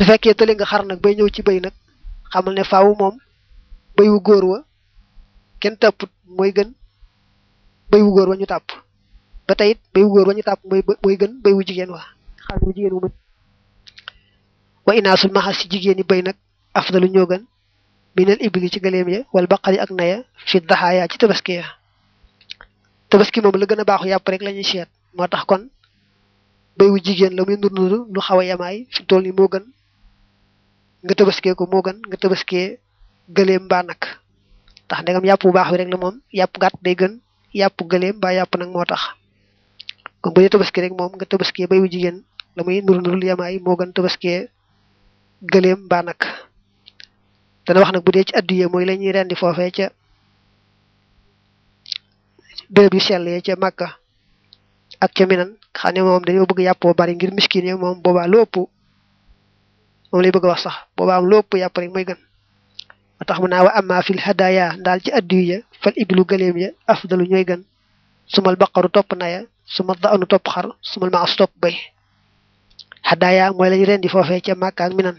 su fekkee tële nga xar nag bay ñëw ci béy nag xamal ne faaw moom béy wu góor wa kenn tàpput mooy gën béy wu góor wa ñu tàpp. Ba tey wu góor wa ñu tàpp mooy mooy gën béy wu jigéen wa xar wu jigéen wu mën. Wa inaasul maxas ci jigéen ñi béy nag afdalu ñoo gën minal ibli ci gëléem ya wala baqari ak naya fi daxaaya ci tabaski ya. Tabaski moom la gën a baaxu yàpp rek la seet moo tax kon béy wu jigéen la muy nur nuru lu xaw a fi tool ni gën nga tabaskee ko moo gën nga tabaskee gëléem mbaa nag tax ndegam yàpp bu baax bi rek la moom yàpp gàtt day gën yàpp gëléem mbaa yàpp nag moo tax. Kon bu dee tabaski rek moom nga tabaskee béy wu jigéen la muy nur nuru lu yamaay moo gën tabaskee gëléem mbaa nag dana wax nag bu dee ci addiye mooy la ñuy rendi foofee ca béréb yu sell yi ca Màkka ak ca Minan xam ne moom dañoo bëgg yàppoo bari ngir miskin yi moom boobaa lu moom lay bëgg wax sax boobaa am lu ëpp yàpp rek mooy gën tax mu amma fil hadaya. Ndaal ci addiyu ya fal iblu gëléem ya afdalu ñooy gën sumal baqaru topp naya sumal daanu topp xar sumal maas topp bay hadaya mooy la ñuy rendi foofee ca Màkka ak Minan.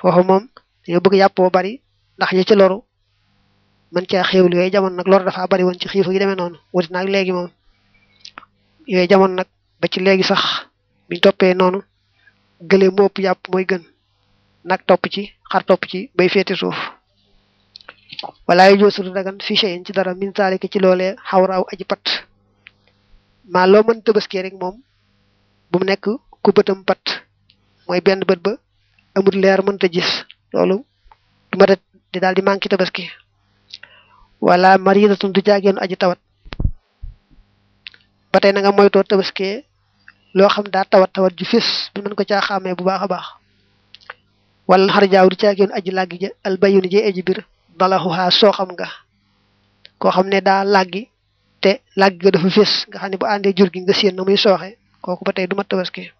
Foofu moom dañoo bëgg yàppoo bari. Ndax ñi ci loru man caa xéewlu yooyu jamono nag lor dafa bari woon ci xiifu gi demee noonu wuti nag léegi moom yooyu jamono nag ba ci léegi sax biñ toppee noonu gëlee mu ëpp yàpp mooy gën nag topp ci xar topp ci bay féete suuf. Wala yu joosudu dagan fi cheyin ci dara min ci xawraaw aji pat. Maa loo mën rek moom bu mu nekk ku bëtam pat mooy benn bët ba amul leer mënta gis. Loolu du ma di daal di manqué tabaski. Wala maridatun du jaageenu aji tawat. Ba tey na nga moytoo tabaski loo xam daa tawat tawat ju fés bi mën ko caa xàmmee bu baax a baax wala xar jaaw du jaageenu aji làggi ja albayuni je aji bir. Dalaxuhaa soo xam nga koo xam ne daa làggi te làggi ga dafa fés nga xam ne bu àndee jur gi nga séen na muy sooxe kooku ba tey du mat tabaski.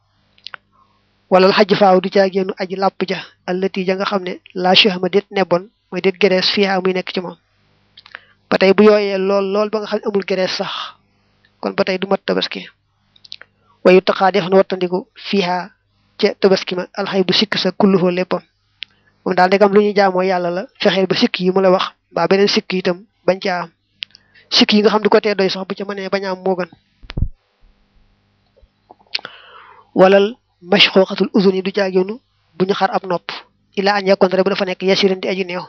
Wala xaj faaw du caageenu aji làpp ja allati ja nga xam ne la chahma déet nebon mooy déet gerees fiiha muy nekk ci moom. Ba tey bu yooyee lool lool ba nga xam ne amul gerees sax kon ba tey du mat tabaski. Wayu taxaa def na wattandiku fiiha ca tabaski ma alxay bu sikk sa kulluhoo léppam. Moom daal ndegam lu ñuy jaamoo yàlla la fexeel ba sikk yi mu la wax mbaa beneen sikk itam bañ caa am. Yi nga xam du ko tee doy sax bu ca mënee bañ a am moo gën. Walal mashxooxatul uzun yi du jaageenu bu ñu xar ab nopp. Ila añ yakkoon rek bu dafa nekk yasirin di aji néew.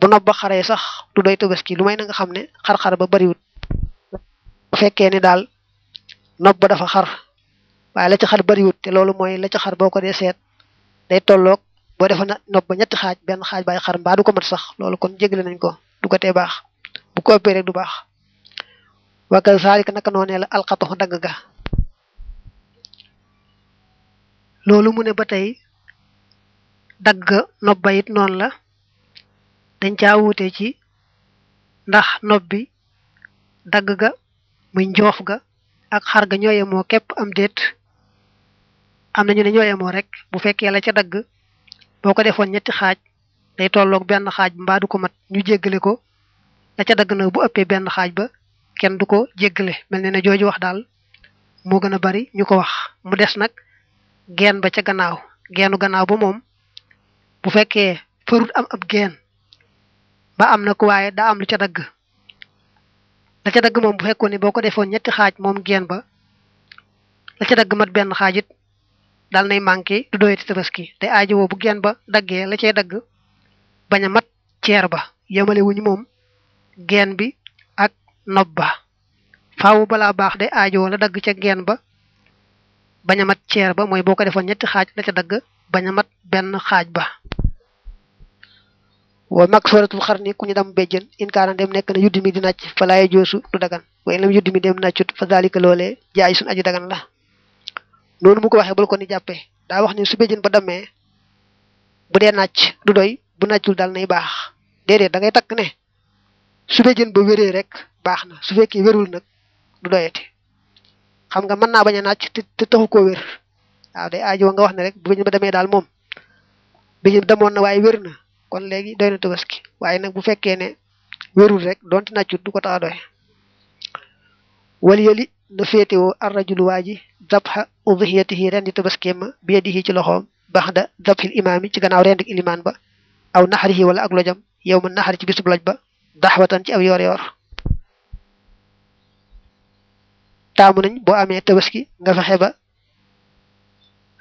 Bu nopp ba xaree sax du doy tabaski lu may na nga xam ne xar-xar ba bariwut. Bu fekkee ne daal nopp ba dafa xar waaye la xar bariwut te loolu mooy la ca xar boo ko dee seet day tolloog boo defa na nopp ba ñetti xaaj benn xaaj baay xar mbaa du ko mat sax loolu kon jégle nañ ko du ko baax bu ko ëppee rek du baax. Wakal saalika naka noonee la alxatoxu dagg ga. Mu ne ba tey dagg nopp ba it noonu la dañ caa wuute ci ndax nopp bi dagg ga muy njoof ga ak xar ga ñoo moo képp am déet am nañu ne ñoo yemoo rek bu fekkee la ca dagg boo ko defoon ñetti xaaj day tolloog benn xaaj mbaa ko mat ñu jéggale ko. La ca dagg na bu ëppee benn xaaj ba kenn du ko jéggale. Mel ne ne jooju wax daal moo gën a bari ñu ko wax. Mu des nag geen ba ca gannaaw. Geenu gannaaw ba moom bu fekkee farut am ab geen ba am na ko waaye daa am lu ca dagg. La ca dagg moom bu fekkoon ne boo ko defoon ñetti xaaj moom geen ba la ca dagg mat benn xaaj daal nay manqué du doyati tabaski te aajo woo bu geen ba daggee la cay dagg bañ a mat ceer ba. Yemale wuñu moom geen bi ak nopp ba. Faawu balaa baax de aajo la dagg ca geen ba bañ a mat ceer ba mooy boo ko defoon xaaj la ca dagg bañ a mat benn xaaj ba. Wa mag sooratul xar ni ku ñu dam béjjën in kaana dem nekk na yuddi mi di nàcc fa laaye joosu du dagan. Waaye lam yuddi mi dem fa loolee jaay suñ aju dagan la noonu mu ko waxee bul ko ni jàppee daa wax ni su ba demee bu dee nàcc du doy bu nàccul dal nay baax déedéet da ngay takk ne su ba wéree rek baax na. Su fekkee wérul nag du doyati xam nga mën naa bañ a nàcc te te taxu koo wér waaw day aajo nga wax ne rek bu béjjën ba demee daal moom béjjën demoon na waaye wér na kon léegi doy na tabaski nag bu fekkee ne wérul rek donte nàccut du ko tax a doy wali yali na féetewoo dabxa udhiyatihi ren di tabaskeem ma bi yadihi ci loxoom baxda dabxil imaami ci gannaaw rendik ilimaan ba aw naxarihi wala ak lojam yow ma naxari ci bisub loj ba daxwatan ci aw yoor yoor taamu nañ boo amee tabaski nga fexe ba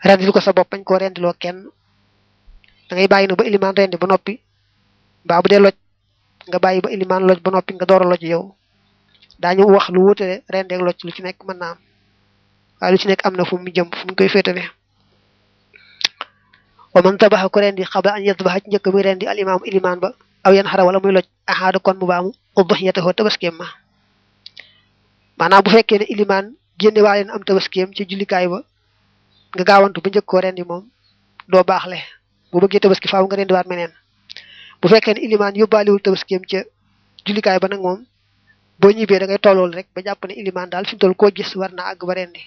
rendil ko sa bopp bañ koo rendiloo kenn. Da ngay bàyyi na ba ilimaan rendi ba noppi mbaa bu dee loj nga bàyyi ba ilimaan loj ba noppi nga door a loj yow. Daañu wax lu wutale rendeeg loj lu ci nekk mën naa am waaye lu ci nekk am na fu mu jëm fu mu koy féetale. Wa man tabaxa ko rendi xabla an yadbaxa ci muy rendi al imaamu ilimaan ba aw yan xara wala muy loj axaada kon mu baamu udhiyatahu tabaskeem ma. Maanaam bu fekkee ne ilimaan génne waa leen am tabaskeem ci jullikaay ba nga gaawantu ba njëkk koo rendi moom doo baaxle bu bëggee tabaski faaw nga rendi waat meneen. Bu fekkee ne ilimaan yóbbaaliwul tabaskeem ca jullikaay ba nag moom boo ñibbee da ngay tollool rek ba jàpp ne ilimaan daal fi mu toll koo gis war naa àgg ba rendi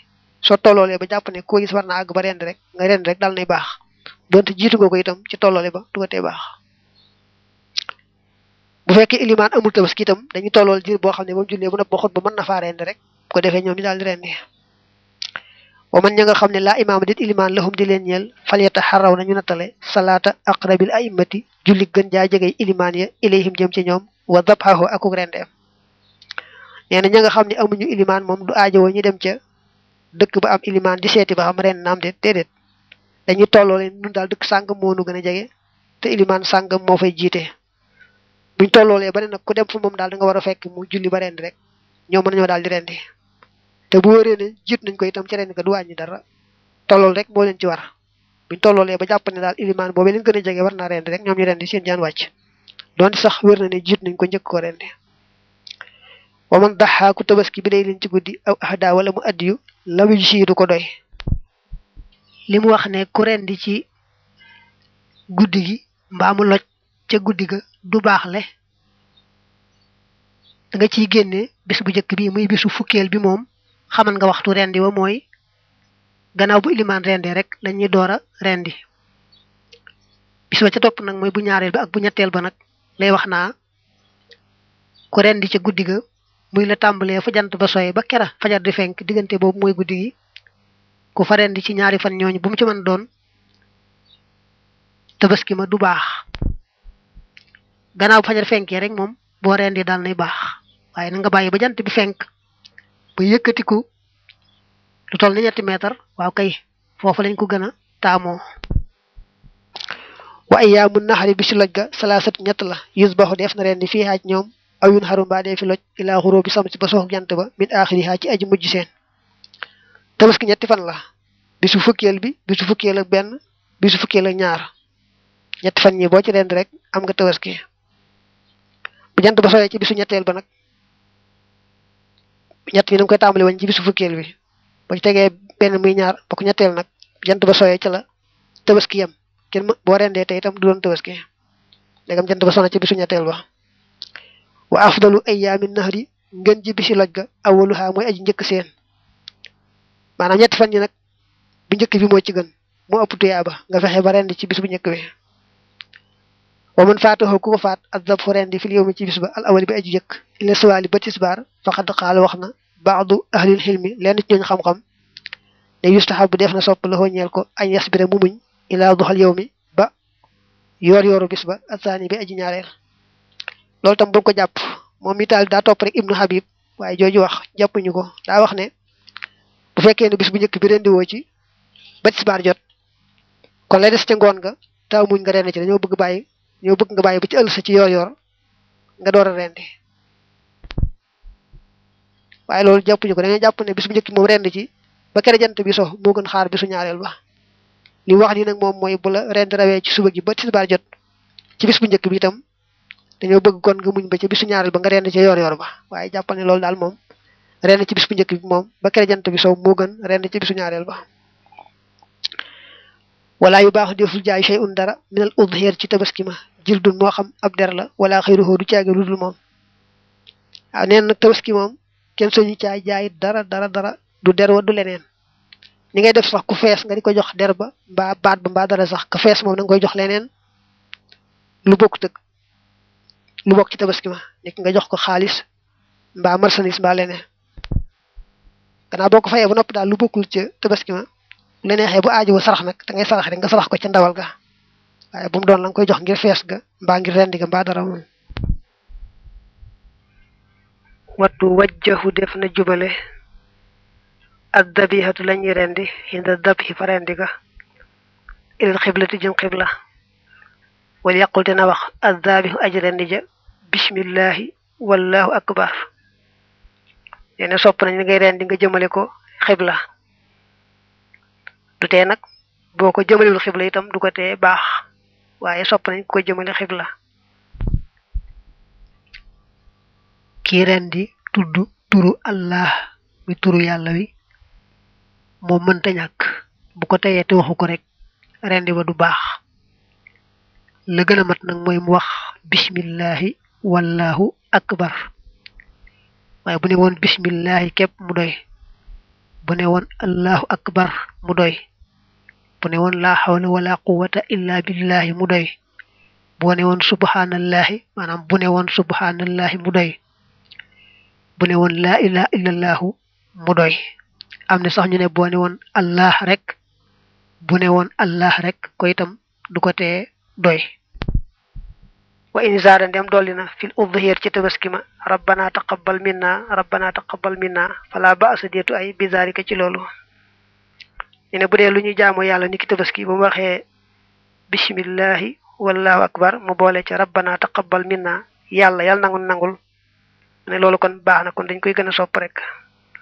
soo tolloolee ba jàpp ne koo gis war naa àgg ba rendi rek nga rendi rek dal nay baax. Donte jiitu nga ko itam ci tolloole ba du ko tee baax. Bu fekkee ilimaan amul tabaski itam dañuy tollool jiir boo xam ne moom jullee bu nopp ba xut ba mën na faa rendi rek bu ko defee ñoom ñu daal di rendi wa man xam ne laa imaama dit ilimaan lahum di leen ñeel falyata xaraw nañu nattale salaata aqrabil a'immati julli gën jaa jegey ilimaan ya ilayhim jëm ci ñoom wa dabhahu akuk rendeem. Nee xam ne amuñu ilimaan moom du aajowoo ñu dem ca dëkk ba am ilimaan di seeti ba xam ren naam de déedéet. Dañuy tolloo leen nun daal dëkk sàngam moo nu gën a te ilimaan sàngam moo fay jiite. Buñ tolloolee ba ne nag ku dem fu moom daal da nga war a fekk mu julli ba rendi rek ñoo mën nañoo daal di rendi. Te bu wëree ne jiit nañ ko itam ci rendi ka du wàññi dara. Tollool rek moo leen ci war. Buñ tolloolee ba jàpp ne daal ilimaan boobee leen gën a war naa rendi rek ñoom ñu rendi seen jaan wàcc. Doonte sax wér na ne jiit nañ ko njëkk ko rendi wa man daxaa ku tabaski bi day leen ci guddi aw ahda wala mu addiyu la wi si du ko doy. Li mu wax ne ku rendi ci guddi gi mbaa mu loj ca guddi ga du baaxle da nga ciy génne bis bu njëkk bi muy bisu fukkeel bi moom xaman nga waxtu rendi wa mooy gannaaw bu ilimaan rendi rek lañuy door a rendi. Bis ba ca topp nag mooy bu ñaareel ba ak bu ñetteel ba nag lay wax naa ku rendi ca guddi ga muy la tàmbalee fa jant ba soye ba kera fajar di fenk diggante boobu mooy guddi gi. Ku fa rendi ci ñaari fan ñooñu bu mu ci mën doon tabaski ma du baax. Gannaaw bu fajar fenkee rek moom boo rendi daal nay baax. Waaye na nga bàyyi ba jant bi fenk ba yëkkatiku lu toll ni ñetti meetar waaw kay foofu lañ ko gën a taamoo. Wa ayyaamu naxari bi salaasat ñett la yusbaxu def na rendi fii xaaj ñoom aw yun xarum baa dee fi loj ilaa xuroo bi sam si ba sox jant ba min aaxiriha ci aji mujj seen. Tabaski ñetti fan la bisu fukkeel bi bisu fukkeel ak benn bisu fukkeel ak ñaar. Ñetti fan ñi boo ci rendi rek am nga tabaski. Bu jant ba soyee ci bisu ñetteel ba nag ñett yi na nga koy tàmbali woon ci bisu fukkeel bi. Boo ci tegee benn muy ñaar ba ko ñetteel nag jant ba soyee ci la tabaski yam kenn boo rendee tey itam du doon tabaski. Ndegam jant ba sona ci bisu ñetteel ba wa afdalu ayyaami nahri ngeen ji bisi loj ga awaluha mooy aji njëkk seen. Maanaam ñetti fan yi nag bu njëkk bi moo ci gën moo ëpp tuyaaba nga fexe ba rendi ci bis bu njëkk bi. Wa man faatahu ku ko faat azab fu rendi fil yawmi ci bis ba al awali bi aji jëkk ila suwaali ba tisbaar faqad qaala wax na baadu ahlil xilmi lenn ci ñooñ xam-xam ne yustahabu def na sopp la ñeel ko añ yasbira mu muñ ila duxal yawmi ba yoor yooru bis ba asaani bi loolu tam bu ko jàpp. Moom mi taal daa topp rek ibnu habib. Waaye jooju wax jàppuñu ko. Daa wax ne bu fekkee ne bis bu njëkk bi rendi woo ci ba tisbaar jot kon lay des ca ngoon nga taw muñ nga rendi ci dañoo bëgg bàyyi ñoo bëgg nga bàyyi ba ci ëll sa ci yoor yoor nga door a rendi. Waaye loolu jàppuñu ko. Dañoo jàpp ne bis bu njëkk moom rendi ci ba kere jant bi so moo gën xaar bisu ñaareel ba. Li wax ni nag moom mooy bu la rendi rawee ci suba gi ba tisbaar jot ci bis bu njëkk bi itam dañoo bëgg kon nga muñ ba ci bisu ñaareel ba nga rendi ci yoor yoor ba. Waaye jàppal ne loolu daal moom rendi ci bis bu njëkk bi moom ba kere jant bi so moo gën rendi ci bisu ñaareel ba. Wala yu baax deful jaay shay'un dara minal udhiyat ci tabaski ma. Jildun moo xam ab der la wala xayruhu du caage lu dul moom. Waaw neen nag tabaski moom kenn soñu jaay dara dara dara du der wa du leneen. Ni ngay def sax ku fees nga di ko jox der ba mbaa baat ba dara sax ku fees moom da nga koy jox leneen. Lu bokk lu bokk ci tabaski ma. Nekk nga jox ko xaalis mbaa marchandise mbaa leneen. Gannaaw boo ko fayee ba noppi daal lu bokkul ci tabaski ma la neexee bu sarax nag da ngay sarax rek nga sarax ko ca ndawal ga. Waaye bu mu doon la koy jox ngir fees ga mbaa ngir rendi ga mbaa dara moom wattu wajjahu def na jubale. Ad dabihatu lañuy rendi hinda dabhi fa rendi ga. Ilal xiblati jëm xibla. Wala yaqul dina wax ad dabihu aji rendi ja bismillahi wallahu akbar. Neena sopp nañ ngay rendi nga jëmale ko xibla. Du tee nag boo ko jëmalewul xibla itam du ko tee baax waaye sopp nañ ko jëmale xibla. Kii rendi tudd turu allah mi turu yàlla wi moom mënta ñàkk. Bu ko teyee te waxu ko rek rendi ba du baax. La gën a mat nag mooy mu wax bismillahi wallahu akbar. Waaye bu ne woon bismillahi képp mu doy. Bu ne woon allahu akbar mu doy. Bu ne woon laa xawla wala quwata illa billahi mu doy. Bu ne woon subhanallahi maanaam bu ne woon subhanallahi mu doy. Bu ne woon laa ilaha illallahu mu doy. Am na sax ñu ne boo ne woon allah rek bu ne woon allah rek ko itam du ko tee doy. Wa in zaada ndem dolli na fil udhiyat ci tabaski ma rabbana taqabbal minna rabbana taqabbal minna fala ba'sa deetu ay bizarika ci loolu. Ñu ne bu dee lu ñu jaamu yàlla niki tabaski bu mu waxee bismillahi wallahu akbar mu boole ca rabbana taqabbal minna yàlla yàlla nangul. Nangul ne loolu kon baax dañ koy gën a sopp rek.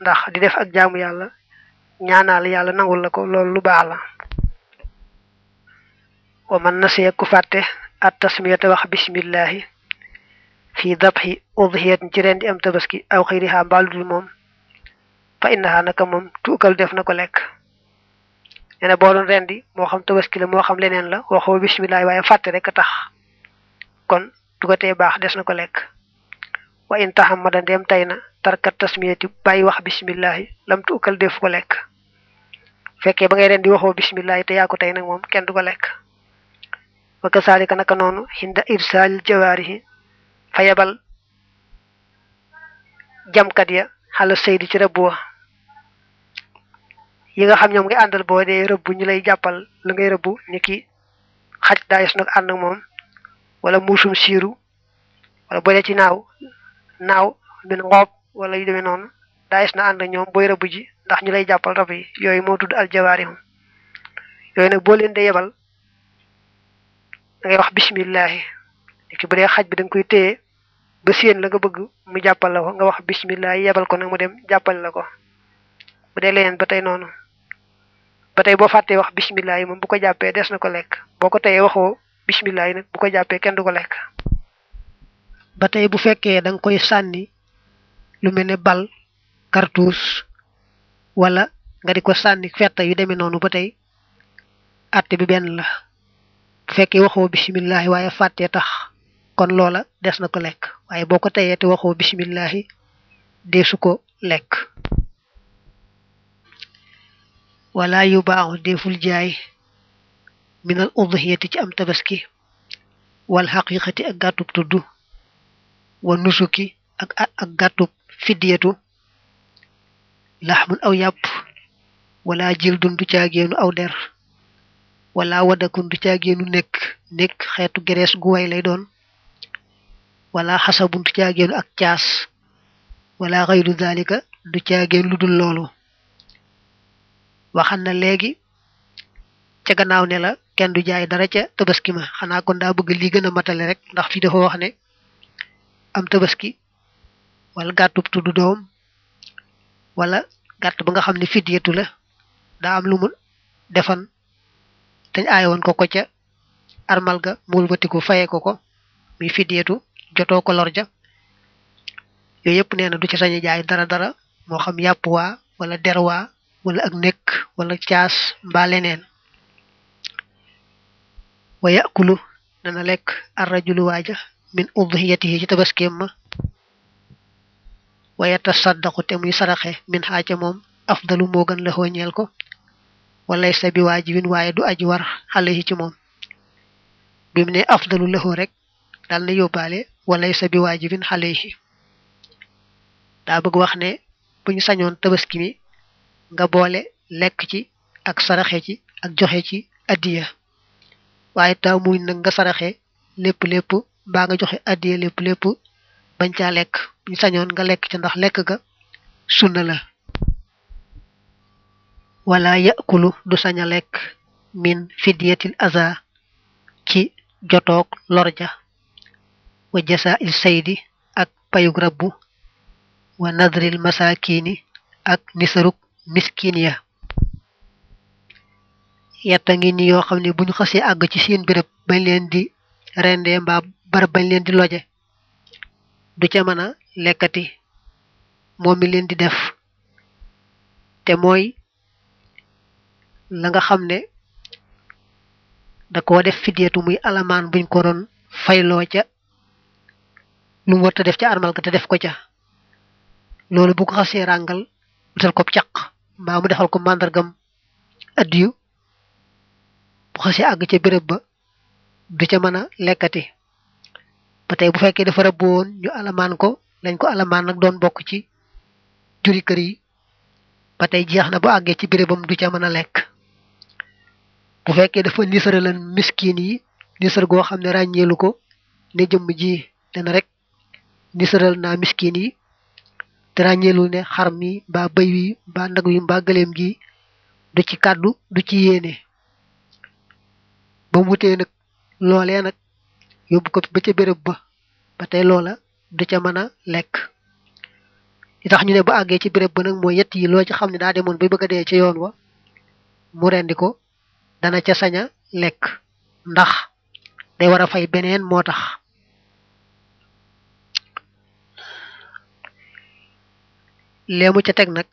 Ndax di def ak jaamu yàlla ñaanaal yàlla nangul la ko loolu lu baax la. Wa man nasiya ku fàtte التسمية وخ بسم الله. في ذبح أضحية جرين دي أمتبسكي أو خيرها بالد الموم. فإنها نكمم توكل دفنا كلك أنا بولون رندي موخم تبسكي لموخم لنين لا وخو بسم الله وعي فاتر كتخ كون تغتي باخ دسنا كلك وإن تحمد دي أمتين ترك التسمية باي وخ بسم الله لم توكل دف كلك فكي بغير دي وخو بسم الله تياكو تينا موم كن دوكلك wa kasaalika naka noonu hinda irsaal jawaarihi fa yebal jamkat ya xala saydi ci rëbb wa yi nga xam ñoom ngay àndal boo dee rëbb ñu lay jàppal la ngay rëbb ni ki xaj daayis nag ànd ak moom wala muusum siiru wala boo dee ci naaw naaw min ngoob wala yu demee noonu daayis na ànd ak ñoom booy rëbb ji ndax ñu lay jàppal rab leen yebal da ngay wax bismillahi. Ki bu dee xaj bi da koy téye ba séen la nga bëgg mu jàppal la ko nga wax bismillahi yebal ko nag mu dem jàppal la ko. Bu dee leneen ba tey noonu. Ba tey boo fàttee wax bismillahi moom bu ko jàppee des na ko lekk. Boo ko teyee waxoo bismillahi nag bu ko jàppee kenn du ko lekk. Ba tey bu fekkee da koy sànni lu mel ne bal cartouche wala nga di ko sànni fetta yu demee noonu ba tey àtte bi benn la bu fekkee waxoo bisimillahi waaye fàttee tax kon loola des na ko lekk. Waaye boo ko teyee te waxoo bisimillahi deesu ko lekk. Wala yu baaxu deful jaay minal udhiyati ci am tabaski wal xaqiqati ak gàttub tudd wa nusuki ak gàttub fiddiyatu laxmun aw yàpp wala jil dundu caageenu aw der. Wala wadakun du caageenu nekk nekk xeetu gerees gu way lay doon wala xasabun du caageenu ak caas wala xayru dalika du caageen lu dul loolu. Waxan na léegi ca gannaaw ne la kenn du jaay dara ca tabaski ma. Xanaa kon daa bëgg lii gën a matale rek ndax fi dafa wax ne am tabaski wala gàttub tudd doom wala gàtt ba nga xam ne fidyatu la daa am lu mu defan dañ aaye woon ko ko ca armal ga muul batiku faye ko ko muy fidyatu jotoo ko lor ja. Yooyu yëpp nee na du ci sañ jaay dara dara moo xam yàpp waa wala der waa wala ak nekk wala caas mbaa leneen. Wa yakulu dana lekk arrajulu waaja min udhiyatihi ci tabaskeem ma. Wa yatasaddaqu te saraxe min xaaca moom afdalu moo gën la xooñeel ko walay sa bi waajibin waaye du aji war alayhi ci moom. Bi mu ne afdalu lahu rek dal na yóbbaale walay sa bi waajibin alayhi. Daa bëgg wax ne bu ñu sañoon tabaski mi nga boole lekk ci ak saraxe ci ak joxe ci addiya. Waaye taamuñ nag nga saraxe lépp lépp mbaa nga joxe addiya lépp lépp bañ caa lekk. Buñ sañoon nga lekk ca ndax lekk ga sunna la. Wala yakulu du sañ a lekk min fidiyatil aza ci jotoog lorja wa jasa il saydi ak payug rabbu wa nadril masakini ak nisaruk miskin ya. Yetta ngi ni yoo xam ne buñ xasee àgg ci seen béréb bañ leen di rendee mbaa barab bañ leen di loje du ca mën a lekkati. Moom mi leen di def. Te mooy la nga xam ne da koo def fideetu muy alamaan buñ ko doon fayloo ca lu mu def ca armal ga te def ko ca. Loolu bu ko xasee ràngal wutal ko caq mbaa mu defal ko màndargam addiyu bu xasee àgg ca béréb ba du ca mën a lekkati. Ba tey bu fekkee dafa rëbb ñu alamaan ko lañ ko alamaan nag doon bokk ci juri kër yi ba tey jeex na bu àggee ci bérébam du ca mën a bu fekkee dafa nisara lan miskin yi nisar goo xam ne ràññeelu ko ne jëmm ji dana rek nisaral naa miskin yi te ne xar mi mbaa bëy wi mbaa nag wi mbaa gëleem gi du ci kàddu du ci yéene. Ba mu wutee nag loolee nag yóbbu ko ba ca béréb ba ba tey loola du ca mën a lekk. Ñu ne ba àggee ci béréb ba nag mooy yett yi loo ci xam ne daa demoon bay bëgg a dee yoon wa mu rendi dana ca sañ a lekk. Ndax day war a fay beneen moo tax leemu ca teg nag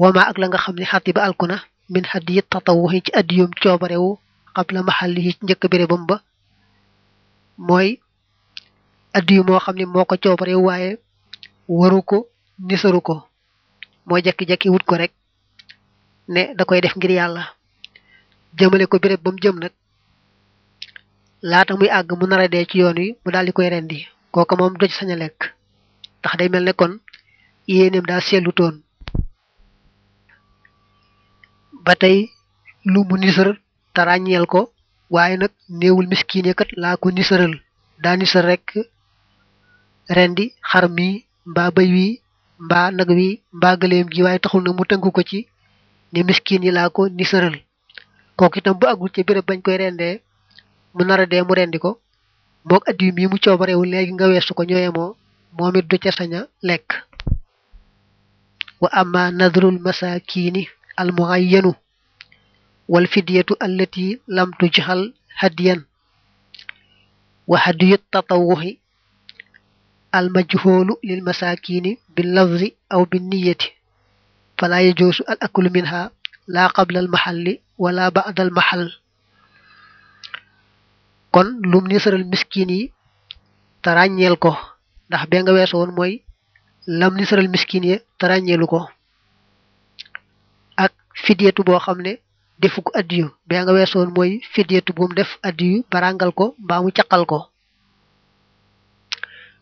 wama ak la nga xam ne xatti ba alkuna min xaddi yit tatawuxi ci addiyum coobarewu xabla maxalli yi ci njëkk bérébam ba mooy addiyu moo xam ne moo ko coobarewu waaye waru ko nisaru ko. Moo jekki-jekki wut ko rek ne da koy def ngir yàlla jëmale ko béréb ba mu jëm nag laata muy àgg mu nar a dee ci yoon wi mu daal di koy rendi. Kooka moom doj sañ a lekk ndax day mel ne kon yéeneem daa seetlu toon ba tey lu mu nisar te ràññeel ko waaye nag néewul miskin kat laa ko nisaral. Daa nisar rek rendi xar mi bëy wi mbaa nag wi mbaa gëleem gi waaye taxul nag mu tënk ko ci ne miskin yi ko nisaral kooku bu àggul ci béréb bañ koy rendee mu nar a dee mu rendi ko. Moog addiyu mi mu coobarewu léegi nga weesu ko ñooyemoo moom it du ca sañ a lekk. Wa amma nadrul masakini al muayyanu lil masakini bil lafzi aw bin niyati fala yajuzu al aklu minha la qabla al mahalli wala ba'da al mahall kon lum nisaral miskin yi te ràññeel ko. Ndax be nga weesu woon mooy lam nisaral miskin yi te ràññeelu ko. Ak fidyatu boo xam ne defu ko addiyu. Be nga weesu woon mooy fidyatu def addiyu ba ràngal ko mbaa mu caqal ko.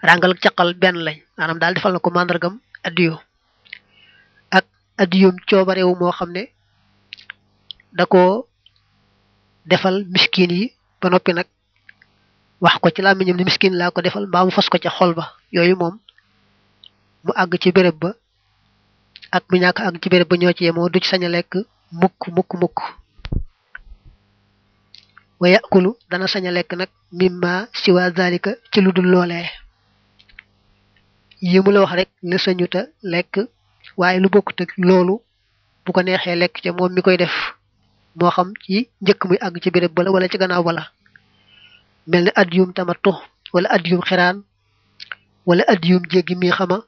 Ràngal ak caqal benn lañ. Maanaam daal defal na ko màndargam addiyu. Ak addiyum coobarewu moo xam ne da ko defal miskin yi ba noppi nag wax ko ci làmmiñam ni miskin laa ko defal mbaa mu fas ko ca xol ba. Yooyu moom mu àgg ci béréb ba ak mu ñàkk àgg ci béréb ba ñoo ci yemoo du ci sañ a lekk mukk mukk mukk. Wa yakulu dana sañ a lekk nag mimma siwa zalika ci lu dul loolee. Yi la wax rek la sañuta lekk waaye lu bokkut ak loolu bu ko neexee lekk ca moom mi koy def. Moo xam ci njëkk muy àgg ci béréb bala wala ci gannaaw bala. Mel ne addiyum tamattu wala addiyum xiraan wala addiyum jéggi mi xama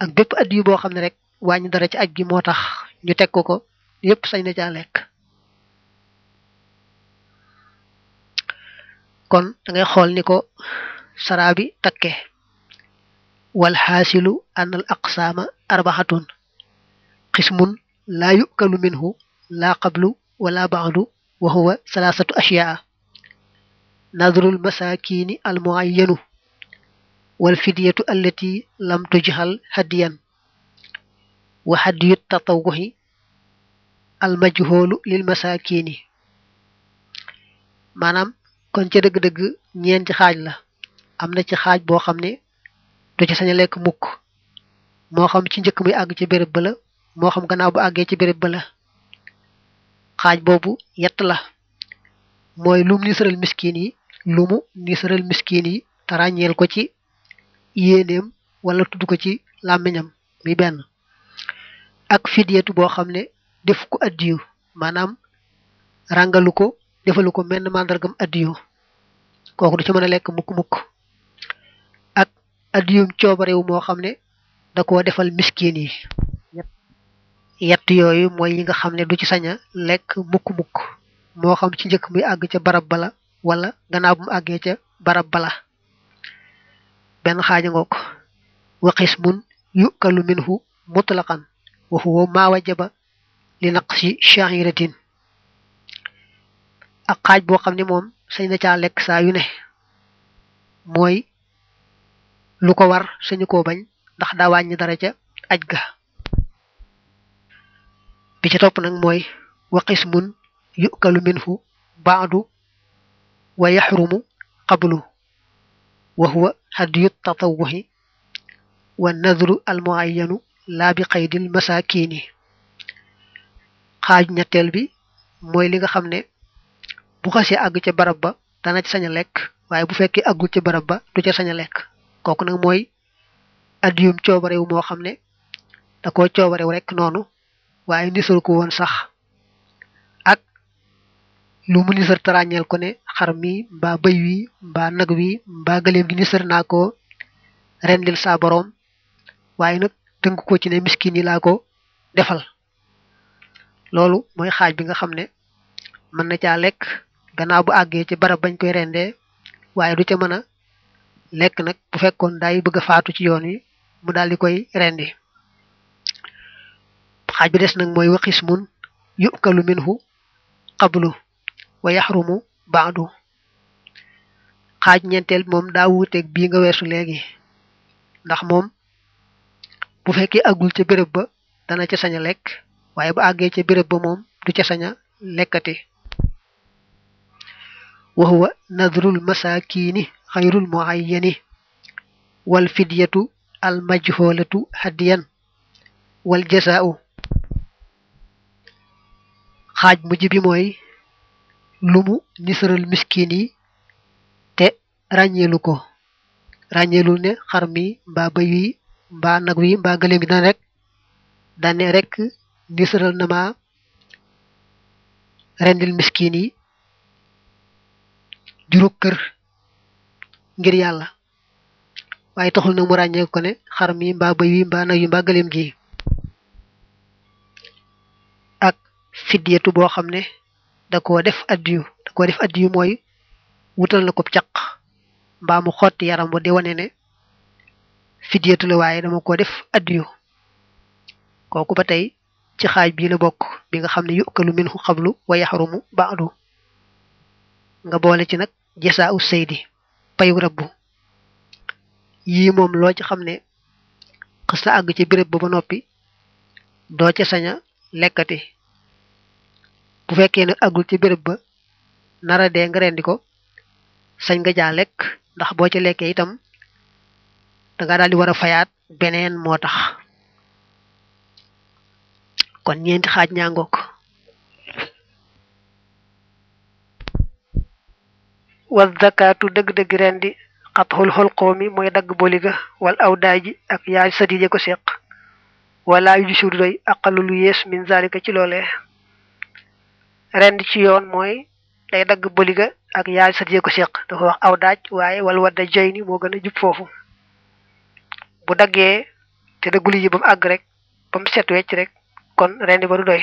ak bépp addiyu boo xam ne rek wàññi dara ci aj gi moo tax ñu teg ko ko yépp sañ na caa lekk. Kon da ngay xool ni ko saraa bi takke. Wal xaasilu an al aqsaama arbaxatun. Xismun laa yukalu minhu. لا قبل ولا بعد وهو ثلاثة أشياء نذر المساكين المعين والفدية التي لم تجهل هديا وهدي التطوع المجهول للمساكين manam kon ci deug deug ñeenti xaj la amna ci xaj bo xamne du ci saña lek mukk mo xam ci ñëk muy ag ci bërepp ba la mo xam gannaaw bu agge ci bërepp ba la xaaj boobu yett la. Mooy lum nisaral miskin yi lumu nisaral miskin yi te ràññeel ko ci yéeneem wala tudd ko ci làmmiñam mi benn. Ak fidyatu boo xam ne def ko addiyu maanaam ràngalu ko defalu ko menn màndargam addiyu. Kooku du ci mën a lekk mukk-mukk ak addiyum coobarewu moo xam ne da koo defal miskin yi yett yooyu mooy yi nga xam ne du ci sañ a lekk mukk-mukk. Moo xam ci njëkk muy àgg ca barab bala wala gannaaw bu mu àggee ca barab bala. Benn xaaja ngoog. Wa qismun yukalu minhu mutlaqan wa huwa ma wajaba li naqsi sha'iratin. Ak xaaj boo xam ne moom sañ na caa lekk saa yu ne. Mooy lu ko war sañu koo bañ ndax daa wàññi dara ca aj bi ci topp nag mooy wa qismun yukalu minhu baadu wa yaxrumu qablu wa huwa hadiyu tatawuhi wa nadru almuayyanu laa bi qaydil masakini xaaj ñetteel bi mooy li nga xam ne bu xasee àgg ca barab ba dana ci sañ a lekk waaye bu fekkee àggul ca barab ba du ca sañ a lekk. Kooku nag mooy addiyum coobarewu moo xam ne da koo coobarew rek noonu waaye nisal ko woon sax. Ak lu mu nisar tarañeel ko ne xar mi mbaa bëy wi mbaa nag wi mbaa gëléem gi nisar naa ko rendil saa boroom. Waaye nag tënk ko ci ne miskin yi laa ko defal. Loolu mooy xaaj bi nga xam ne mën na caa lekk gannaaw bu àggee ci barab bañ koy rendee. Waaye du ca mën a lekk nag bu fekkoon daay bëgg a faatu ci yoon wi mu daal di koy rendi. Xaaj bi des nag mooy waqis mun yukalu minhu qablu wa yaxrumu baadu xaaj ñeenteel moom daa wuuteeg bii nga weesu léegi. Ndax moom bu fekkee àggul ca béréb ba dana ca sañ a lekk waaye bu àggee ca béréb ba moom du ca sañ a lekkati. Wa huwa nadrul masakini xayrul muayyani wal fidyatu al majholatu hadiyan wal jasaa'u xaaj mujj bi mooy lumu nisaral miskin yi te ràññeelu ko. Ràññeelu ne xar mi mbaa bëy wi mbaa nag wi mbaa gëléem gi daan rek daan ne rek nisaral na ma rendil miskin yi juru kër ngir yàlla. Waaye taxul na mu ràññee ko ne xar mi mbaa bëy wi mbaa nag wi mbaa gëléem gi. Fidyatu boo xam ne da koo def addiyu. Da koo def addiyu mooy wutal na ko caq mbaa mu xotti yaram ba di wane ne fidyatu la waaye dama ko def addiyu. Kooku ba tey ci xaaj bii la bokk bi nga xam ne yukalu minhu xablu wa yaxrumu baadu nga boole ci nag jasaa u saydi payu rabbu. Yii moom loo ci xam ne xës na àgg ci béréb ba ba noppi doo ca sañ a lekkati. Bu fekkee ne agul ci béréb ba nara dee nga rendi ko sañ nga jaa lekk ndax boo ci lekkee itam danga daal di war a fayaat beneen moo tax. Kon ñeenti xaaj ñaangook wa zakaatu dëgg-dëgg rendi xatxul xolqoo mi mooy dagg boliga wal aw daaji ak yaay sadije ko seq. Wala yu gisul doy aqalu lu yees min zalika ci loolee. Rend ci yoon mooy day dagg boliga ak yaay sadije ko seq. Dafa wax aw daaj waaye wal wadda jay ni moo gën a jub foofu. Bu daggee te dagguli ji ba mu àgg rek ba mu set wecc rek kon rendi ba du doy.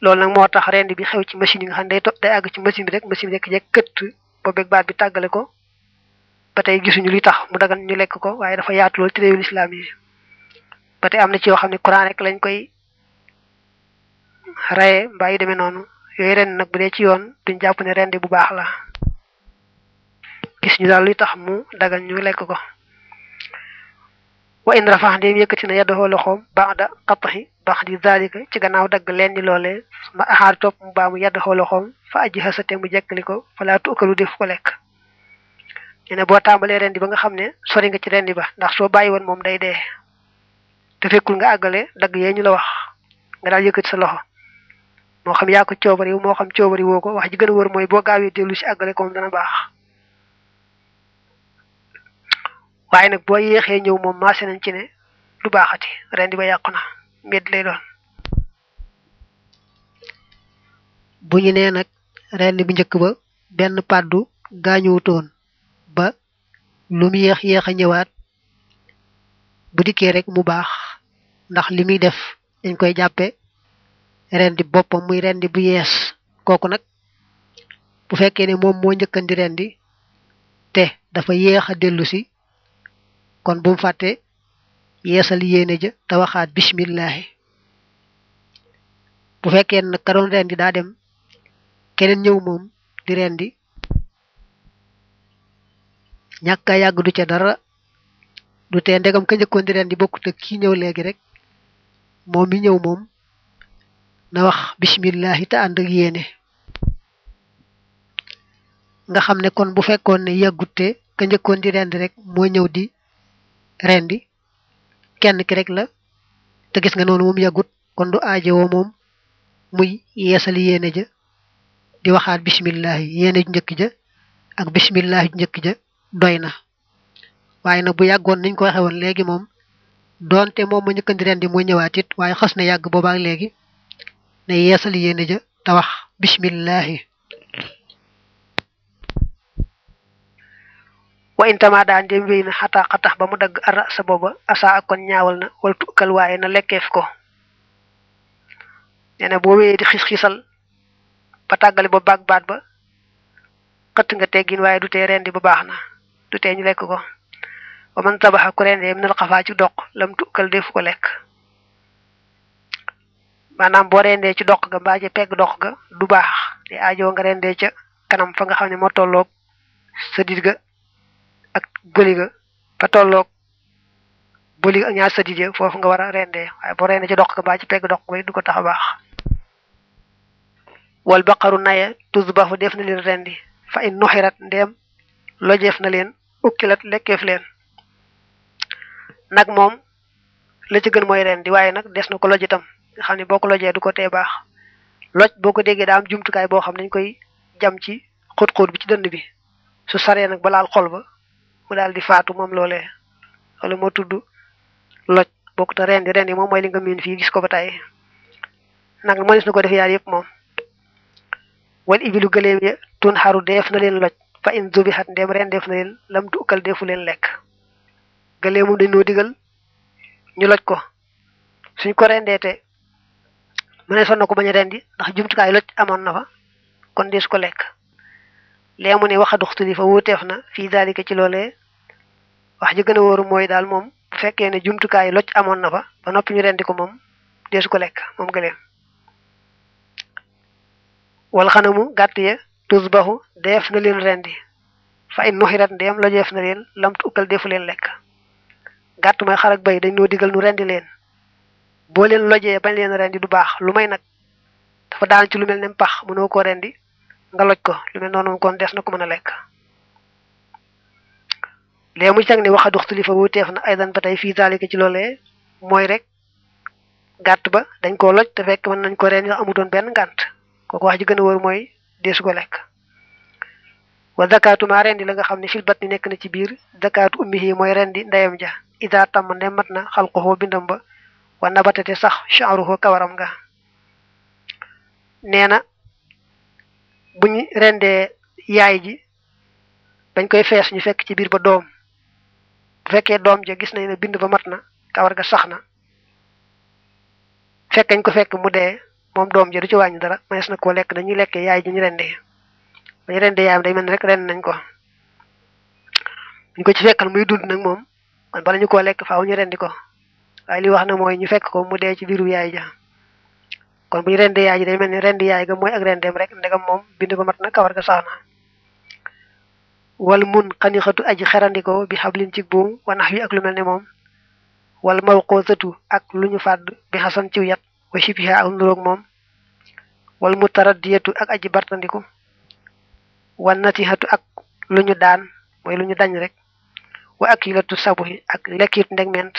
Loolu nag moo tax rendi bi xew ci machine yi nga xam day to day àgg ci machine bi rek machine bi rek jekk këtt ba beeg baat bi tàggale ko. Ba tey gisuñu li tax mu dagan ñu lekk ko waaye dafa yaatu lool ci réewul islam yi. Ba tey am na ci yoo xam ne Quran rek lañ koy raye mbaa yu demee noonu. Yooyu ren nag bu dee ci yoon duñ jàpp ne rendi bu baax la. Gis ñu daal li tax mu dagan ñu lekk ko. Wa in rafax ndéem yëkkati na yaddoxoo loxoom baada xattaxi bax di zalika ci gannaaw dagg leen di loole ma axaar topp mu baamu yedd xooloxoom fa aji xasate mu jekkali ko falaa tuukalu def ko lekk. Nee na boo tàmbalee rendi ba nga xam ne sori nga ci rendi ba ndax soo bàyyi woon moom day dee. Te fekkul nga àggale dagg yee ñu la wax nga daal yëkkati sa loxo. Moo xam yaa ko coobari moo xam coobari woo ko wax ji gën a wër mooy boo gaawee dellu si àggale ko dana baax. Waaye nag boo yéexee ñëw moom maase nañ ci ne du baaxati rendi ba yàqu na mbedd lay doon. Bu ñu nee nag rendi bu njëkk ba benn pàddu gaañuwutoon ba lu mu yéex yéex a ñëwaat bu dikkee rek mu baax ndax li def dañ koy rendi boppam muy rendi bu yees. Kooku nag bu fekkee ne moom moo njëkkandi rendi te dafa yéex a dellu si kon bu mu fàtte yeesal yéene ja te waxaat bu fekkee nag ka doon rendi daa dem keneen ñëw moom di rendi ñàkk a yàgg du ca dara du tee ndegam ka njëkkoon di rendi bokkut ak kii ñëw léegi rek moom mi ñëw na wax bismillahi te ànd ak yéene. Nga xam ne kon bu fekkoon ne yàggutte ka njëkkoon di rendi rek moo ñëw di rendi. Kenn ki rek la te gis nga noonu moom yàggut kon du aajowoo moom muy yeesal yéene ja di waxaat bismillahi yéene ju njëkk ja ak bismillahi ju njëkk ja doy na. Waaye nag bu yàggoon niñ ko waxe woon léegi moom doonte moom ma njëkkandi rendi mooy ñëwaat it waaye xas na yàgg boobaak léegi. Ne yeesal yéene ja te wax bismillahi. Wa intama daan jëm wéy na xataa ba mu dagg ara sa booba asa ak kon ñaawal na wala tukkal waaye na lekkeef ko. Nee na boo wéyee di xis-xisal ba tàggale ba baag baat ba xëtt nga teggin waaye du tee rendi ba baax na du tee ñu lekk ko. Ba man tabaxa ku rendee minal xafaa ci doq lam tukkal defu ko lekk. Maanaam boo rendee ci doq ga mbaa ci pegg doq ga du baax. Te aajoo nga rendee ca kanam fa nga xam ne moo tolloog sa dit ga ak bëli ga. Fa tolloog bëli ak ñaar sa dit ya foofu nga war a rendee waaye boo rendee ci doq ga mbaa ci pegg doq ga du ko tax a baax. Wal baqaru naye tusbahu def na leen rendi. Fa in nuxirat ndeem lojeef na leen ukkilat lekkeef leen. Nag moom la ci gën mooy rendi waaye nag des na ko loj itam nga xam ne boo ko lojee du ko tee baax. Loj boo ko déggee daa jumtukaay boo xam ne dañ koy jam ci xóot-xóot bi ci dënd bi. Su saree nag ba laal xol ba mu daal di faatu moom loolee. Wala moo tudd loj. Bokku te rendi rendi moom mooy li nga miin fii gis ko ba tey. Nag mënees na ko def yaar yëpp moom. Wal ibilu gëléem ya tun xaru def na leen loj. Fa in zubixat ndeem ren def na leen lam tukkal defu leen lekk. Gëléemu dañoo digal ñu loj ko. Suñ ko rendeete mu ne son na ko bañ a rendi ndax jumtukaay loj amoon na fa kon dees ko lekk. Lee mu ne waxa duxtuli fa wuuteef na fii daalika ci loolee wax ji gën a mooy daal moom bu fekkee ne jumtukaay loj amoon na fa ba noppi ñu rendi ko moom deesu ko lekk moom gëleem wal xanamu gàtt ya tusbahu deef na leen rendi. Fa in nuxirat ndéem lojeef na leen lamtu ukkal defu leen lekk. Gàtt mooy xar ak bay dañ noo digal nu rendi leen. Boo leen lojee bañ leen rendi du baax. Lu may nag dafa daan ci lu mel ne pax mënoo ko rendi nga loj ko. Lu mel noonu kon des na ko mën a lekk. Mu tag ne waxa duxtuli fa wuteef na aydan ba tey fii zalika ci loolee mooy rek gàtt ba dañ koo loj te fekk mën nañ ko rendi ndax amutoon benn ngànt. Kooku wax ji gën a wóor mooy deesu ko lekk. Wa zakatu ma rendi la nga xam ne fil bat ni nekk na ci biir zakatu ummihi mooy rendi ndeyam ja. Ida tàmm ndem mat na xalquhu bindam ba wa nabatate sax sha'ruhu kawaram nga nee na buñ rendee yaay ji dañ koy fees ñu fekk ci biir ba doom. Bu fekkee doom ja gis nañ ne bind ba mat na kawar ga sax na. Fekkañ ko fekk mu dee moom doom ja du ci wàññi dara manees na koo lekk dañuy lekkee yaay ji ñu rendee dañu rendee yaayam day mel rek nañ ko. Ñu ko ci fekkal muy dund nag moom kon bala ñu faaw ñu rendi ko waaye li wax na mooy ñu fekk ko mu dee ci biiru yaay ja. Kon bu ñu rendee yaay ji day mel ni rendi yaay ga mooy ak rendeem rek ndegam moom bind ba mat na kawar ga sax na. Wal mun xanixatu aji xerandikoo bi xablin ci buum wanax wi ak lu mel ne moom. Wala mawqootatu ak lu ñu fàdd bi xasan ciw yat wa shibiha ak nuroog moom. Wal mutaraddiyatu ak aji bartandiku. Wa natihatu ak lu ñu daan mooy lu ñu dañ rek. Wa akilatu sabu ak lekkit ndegment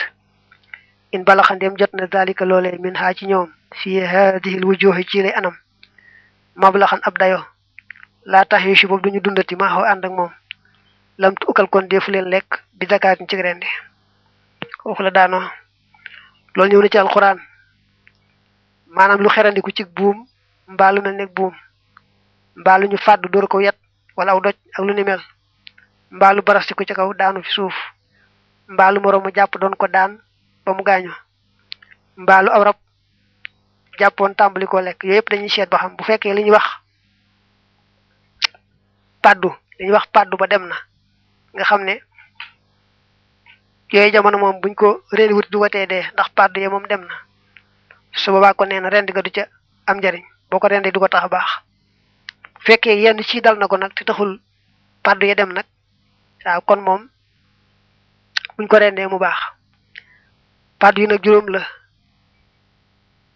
in balaxandeem jot na dalika loolee min xaa ci ñoom fi haadihil wujuhi ci lay anam. Mablaxan ab dayo. Laa tax yu si boobu duñu dundati maa xaw ànd ak moom. Lam tu ukal kon defu leen lekk bi zakaatin ci rendi foofu la daanoo. Loolu ñëw na ci alxuraan. Maanaam lu xerandiku ci buum mbaa lu mel ne buum. Mbaa lu ñu fàdd door ko yet wala aw doj ak lu ni mel. Mbaa barastiku ci kaw daanu fi suuf. Mbaa lu moroomu jàpp doon ko daan ba mu gaañu mbaa lu aw tàmbali koo lekk yooyu yëpp dañuy seet ba xam bu fekkee li ñuy wax paddu. Li ñuy wax paddu ba dem na. Nga xam ne yooyu jamono moom buñ ko rendi wut du watee dee ndax paddu ye moom dem na. Su boobaa ko nee na rendi ga du ca am njariñ. Boo ko rendee du ko tax bu fekkee yenn ci dal na ko nag te taxul paddu ye dem nag waaw kon moom buñ ko rendee mu baax paddu yi nag juróom la.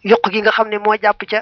Yokk gi nga xam ne moo jàpp ca